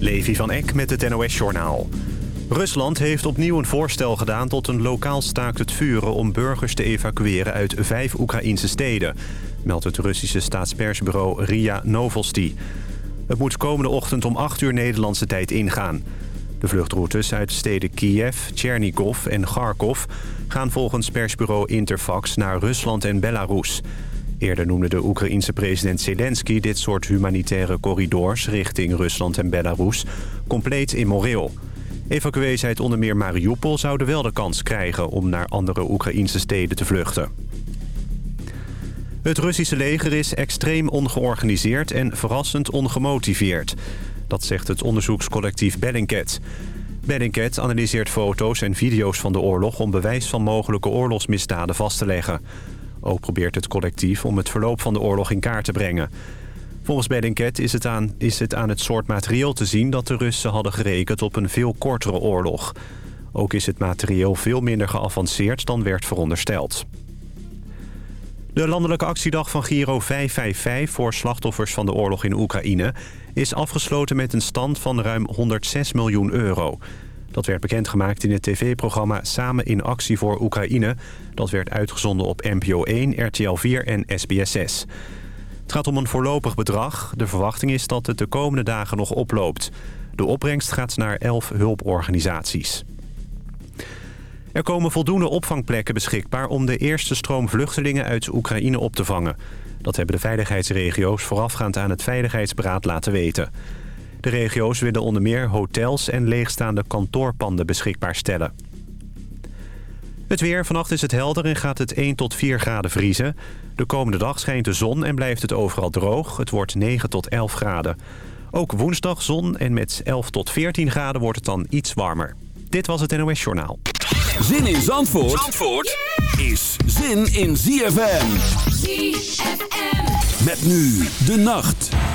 Levi van Eck met het NOS-journaal. Rusland heeft opnieuw een voorstel gedaan tot een lokaal staakt het vuren... om burgers te evacueren uit vijf Oekraïnse steden... meldt het Russische staatspersbureau RIA Novosti. Het moet komende ochtend om 8 uur Nederlandse tijd ingaan. De vluchtroutes uit steden Kiev, Tchernigov en Kharkov... gaan volgens persbureau Interfax naar Rusland en Belarus... Eerder noemde de Oekraïense president Zelensky dit soort humanitaire corridors richting Rusland en Belarus compleet immoreel. Evacuees uit onder meer Mariupol zouden wel de kans krijgen om naar andere Oekraïnse steden te vluchten. Het Russische leger is extreem ongeorganiseerd en verrassend ongemotiveerd. Dat zegt het onderzoekscollectief Bellingcat. Bellingcat analyseert foto's en video's van de oorlog... om bewijs van mogelijke oorlogsmisdaden vast te leggen. Ook probeert het collectief om het verloop van de oorlog in kaart te brengen. Volgens Bellingcat is het, aan, is het aan het soort materieel te zien... dat de Russen hadden gerekend op een veel kortere oorlog. Ook is het materieel veel minder geavanceerd dan werd verondersteld. De landelijke actiedag van Giro 555 voor slachtoffers van de oorlog in Oekraïne... is afgesloten met een stand van ruim 106 miljoen euro... Dat werd bekendgemaakt in het tv-programma Samen in actie voor Oekraïne. Dat werd uitgezonden op NPO 1, RTL 4 en SBS6. Het gaat om een voorlopig bedrag. De verwachting is dat het de komende dagen nog oploopt. De opbrengst gaat naar 11 hulporganisaties. Er komen voldoende opvangplekken beschikbaar om de eerste stroom vluchtelingen uit Oekraïne op te vangen. Dat hebben de veiligheidsregio's voorafgaand aan het Veiligheidsberaad laten weten. De regio's willen onder meer hotels en leegstaande kantoorpanden beschikbaar stellen. Het weer. Vannacht is het helder en gaat het 1 tot 4 graden vriezen. De komende dag schijnt de zon en blijft het overal droog. Het wordt 9 tot 11 graden. Ook woensdag zon en met 11 tot 14 graden wordt het dan iets warmer. Dit was het NOS Journaal. Zin in Zandvoort, Zandvoort is zin in ZFM. ZFM. Met nu de nacht.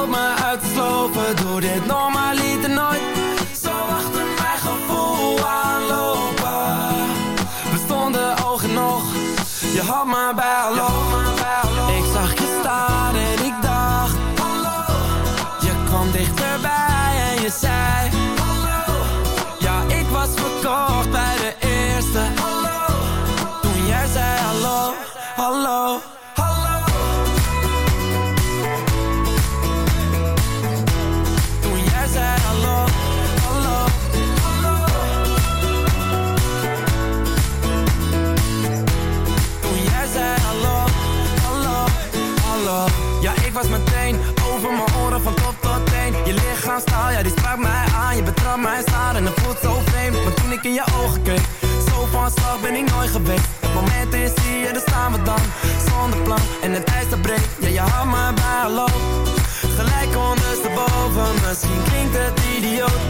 hold my Mijn mij staan en voelt zo vreemd. Maar toen ik in je ogen keek, zo van slag ben ik nooit geweest. Het moment is hier, daar staan we dan. Zonder plan en het ijs dat breekt Ja, je houdt me bij, hallo Gelijk ondersteboven, misschien klinkt het idioot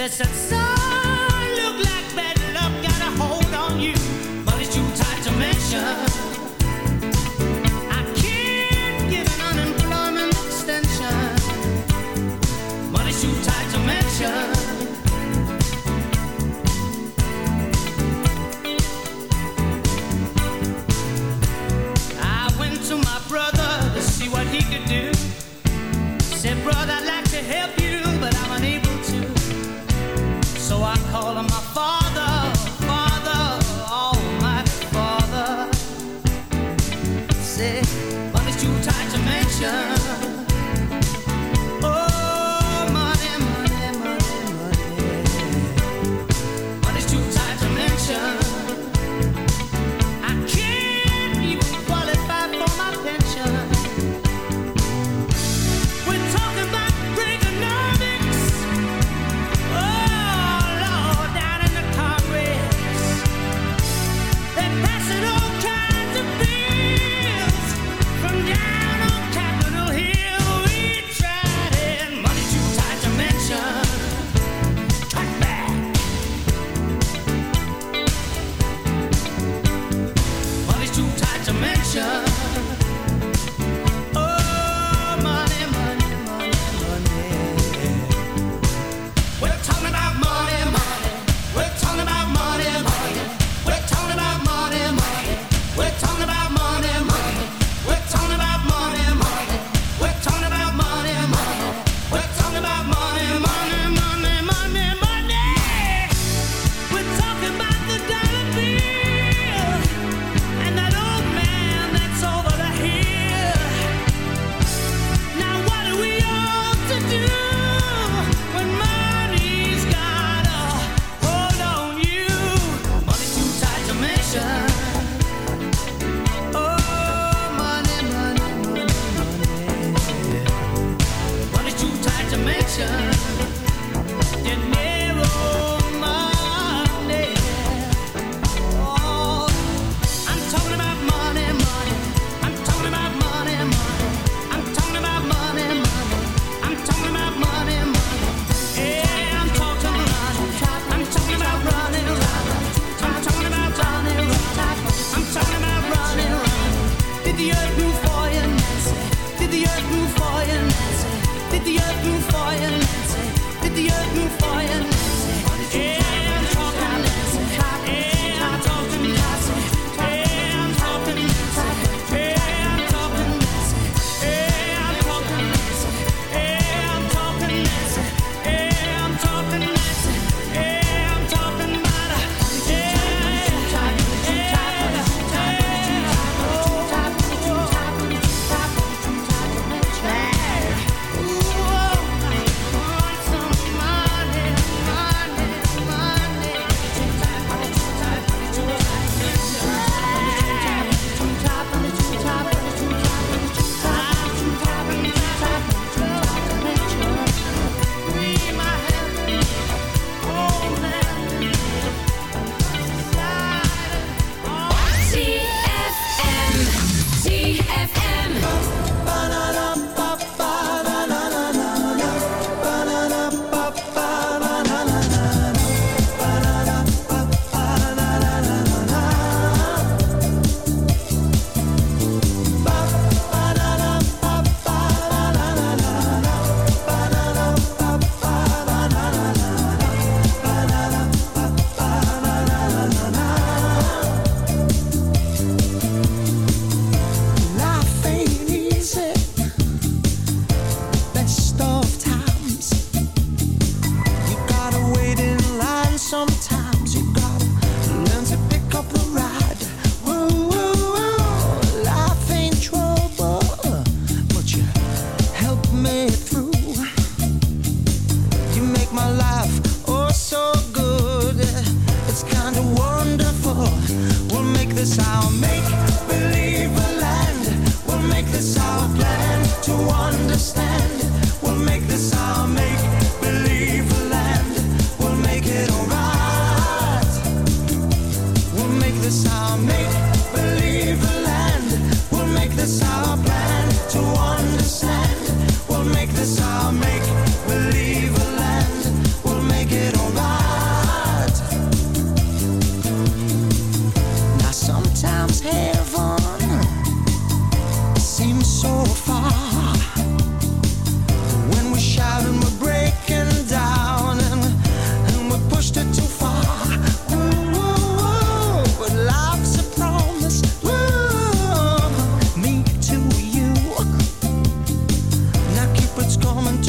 There's some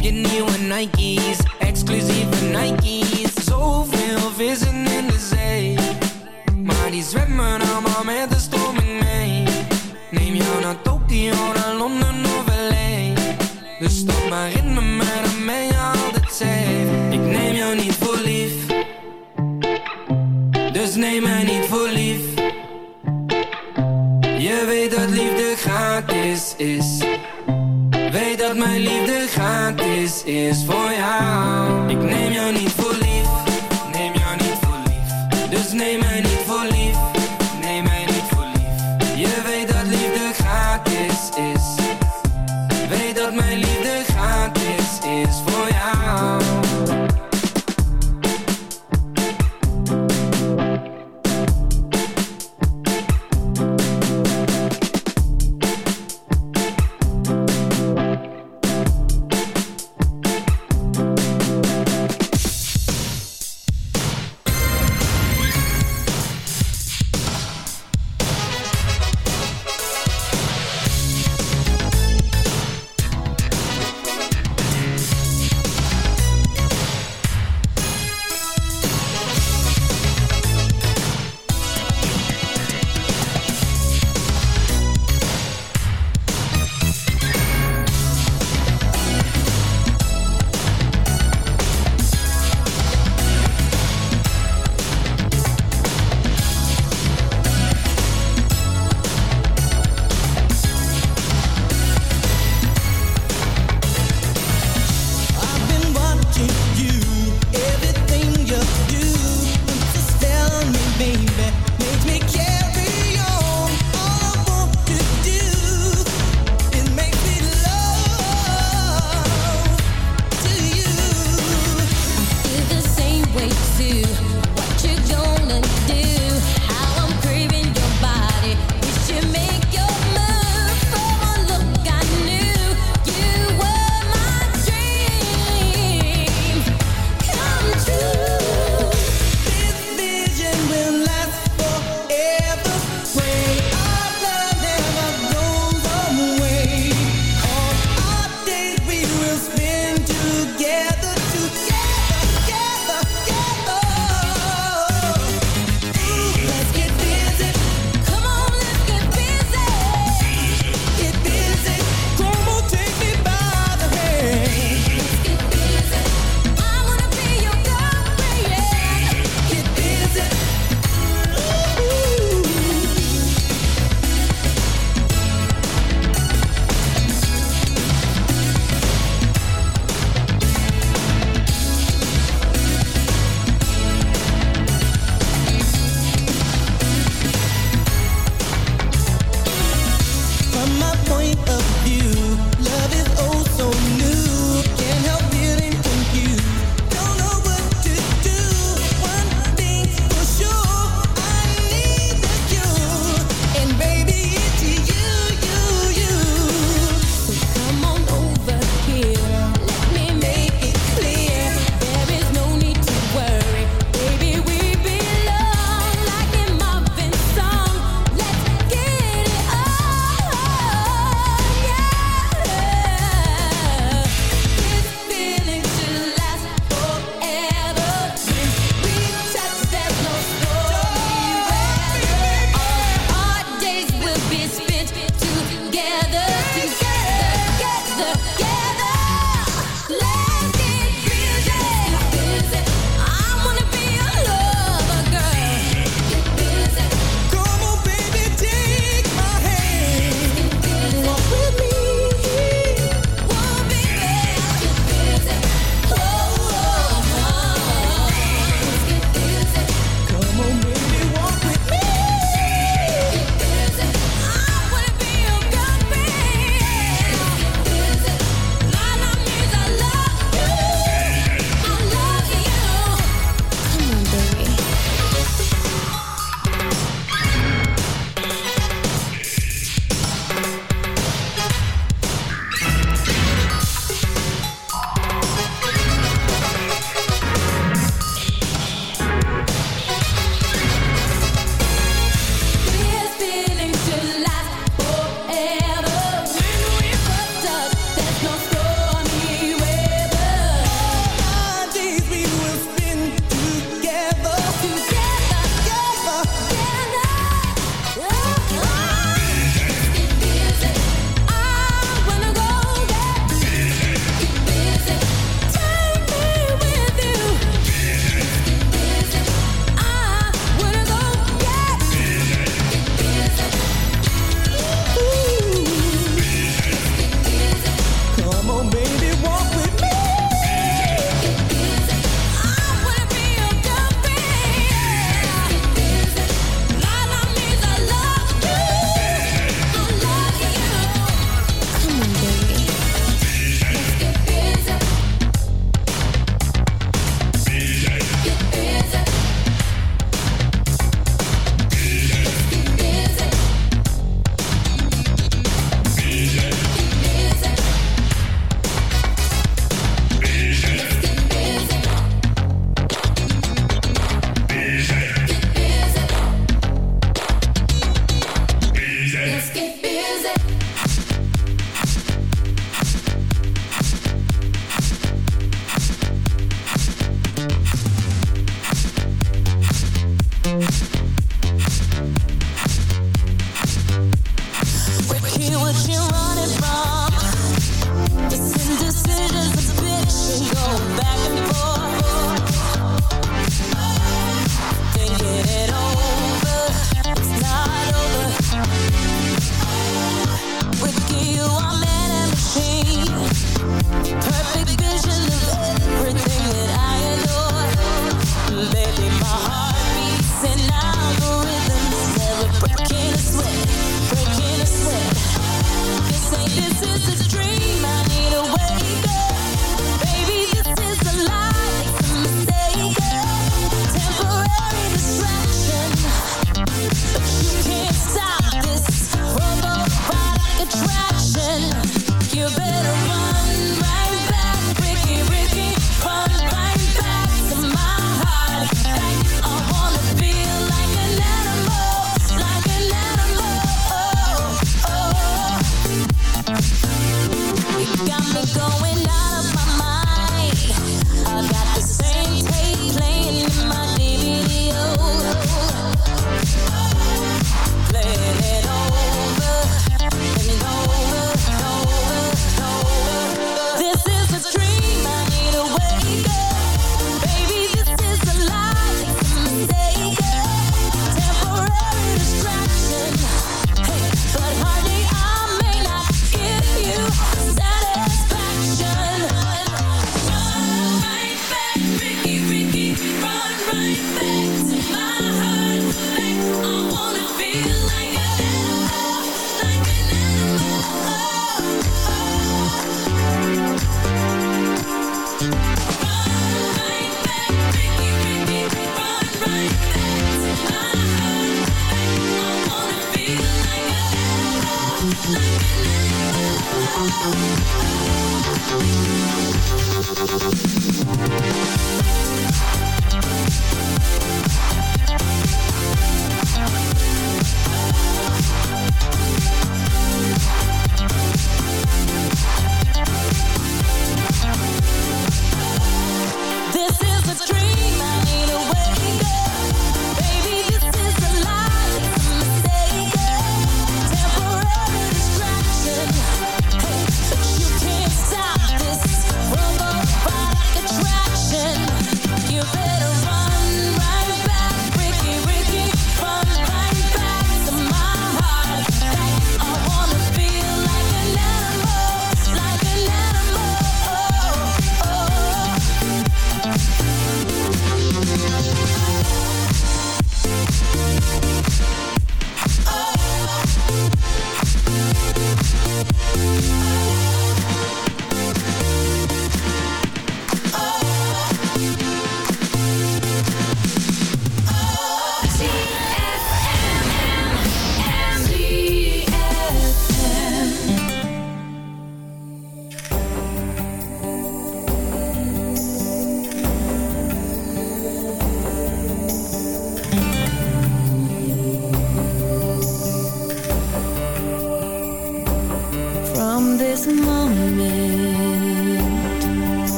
je nieuwe Nike's, exclusieve Nike's. Zoveel vissen in de zee, maar die zwemmen allemaal met de stroming mee. Neem jou naar Tokio, naar Londen of LA. Dus stop maar in me, maar dan ben je altijd safe. Ik neem jou niet voor lief, dus neem mij niet voor lief. Je weet dat liefde gratis is, weet dat mijn liefde is voor jou. Ik neem jou niet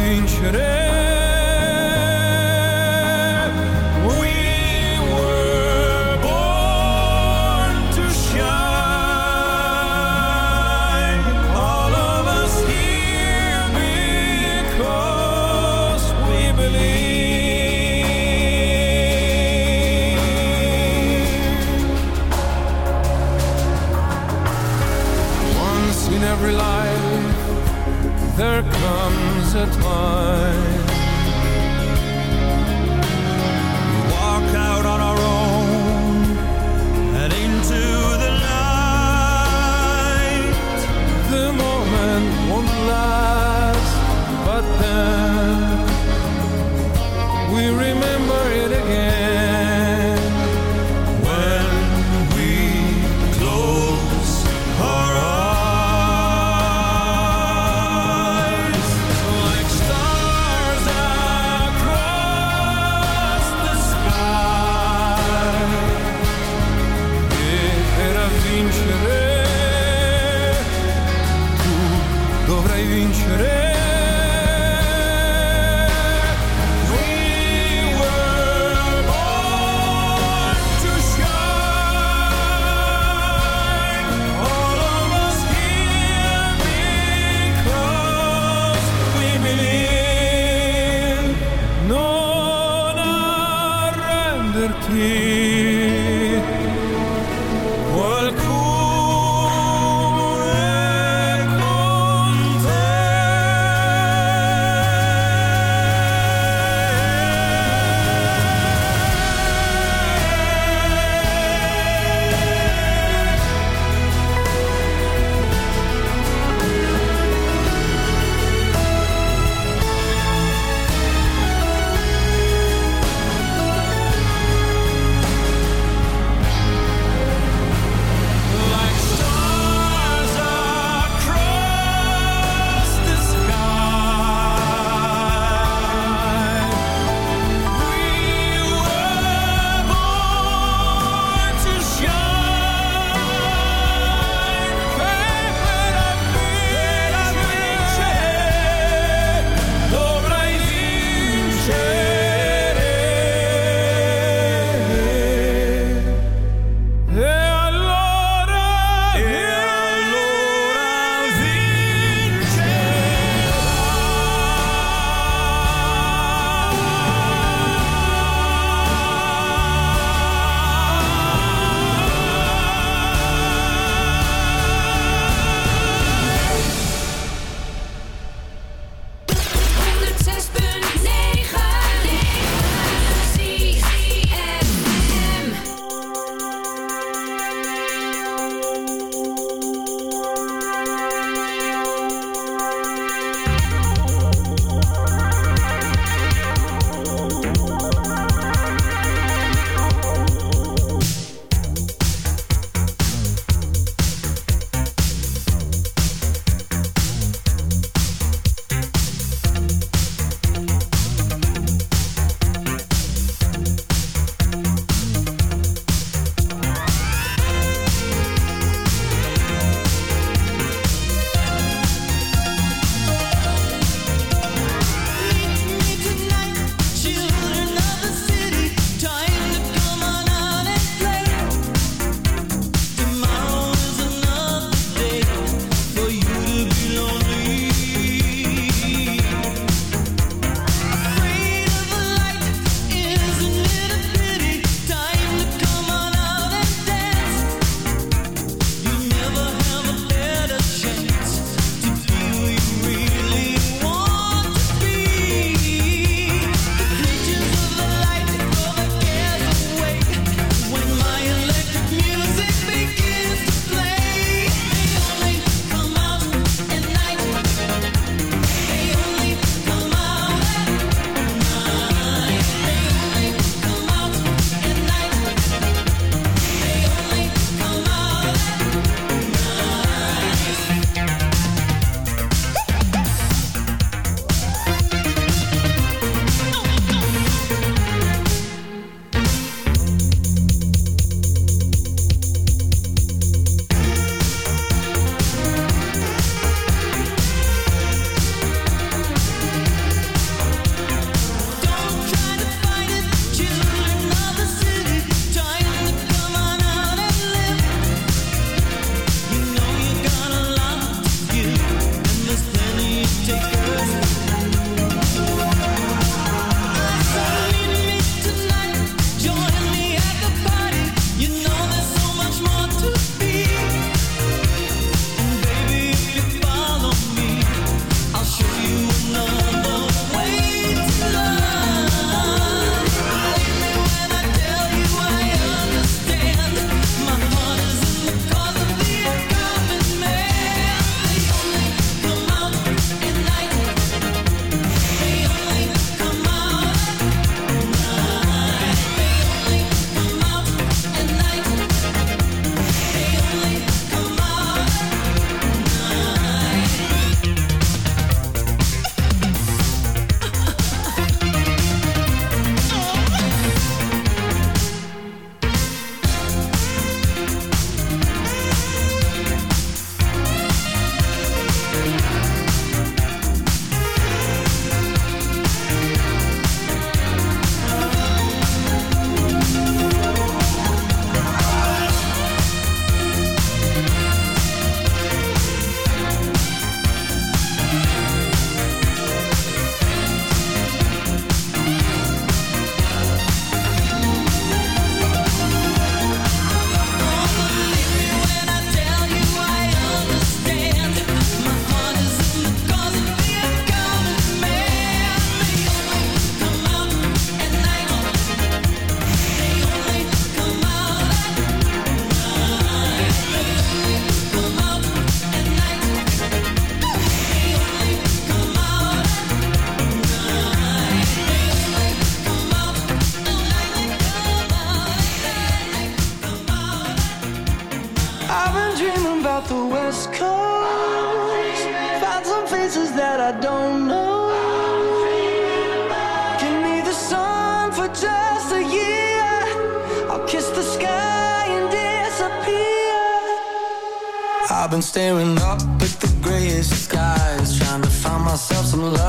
vinceremo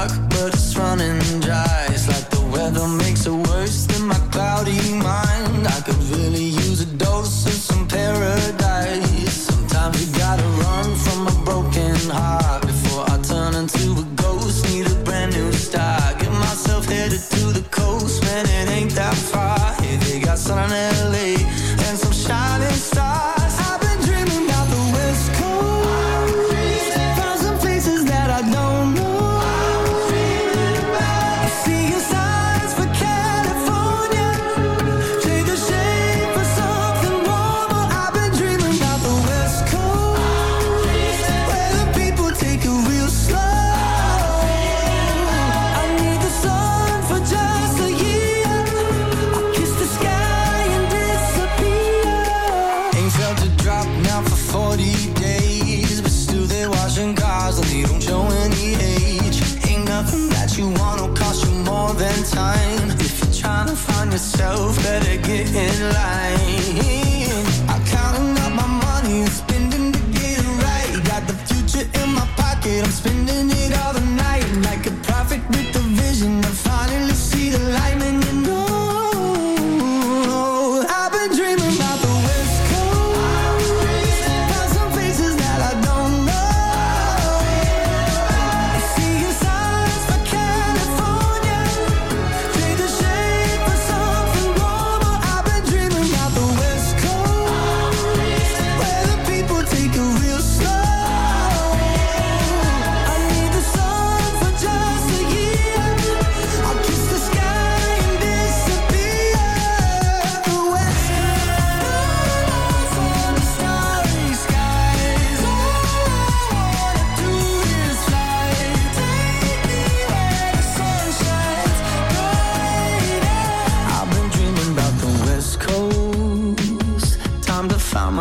but it's running dry. It's like the weather makes it worse than my cloudy mind. I could really use a dose of some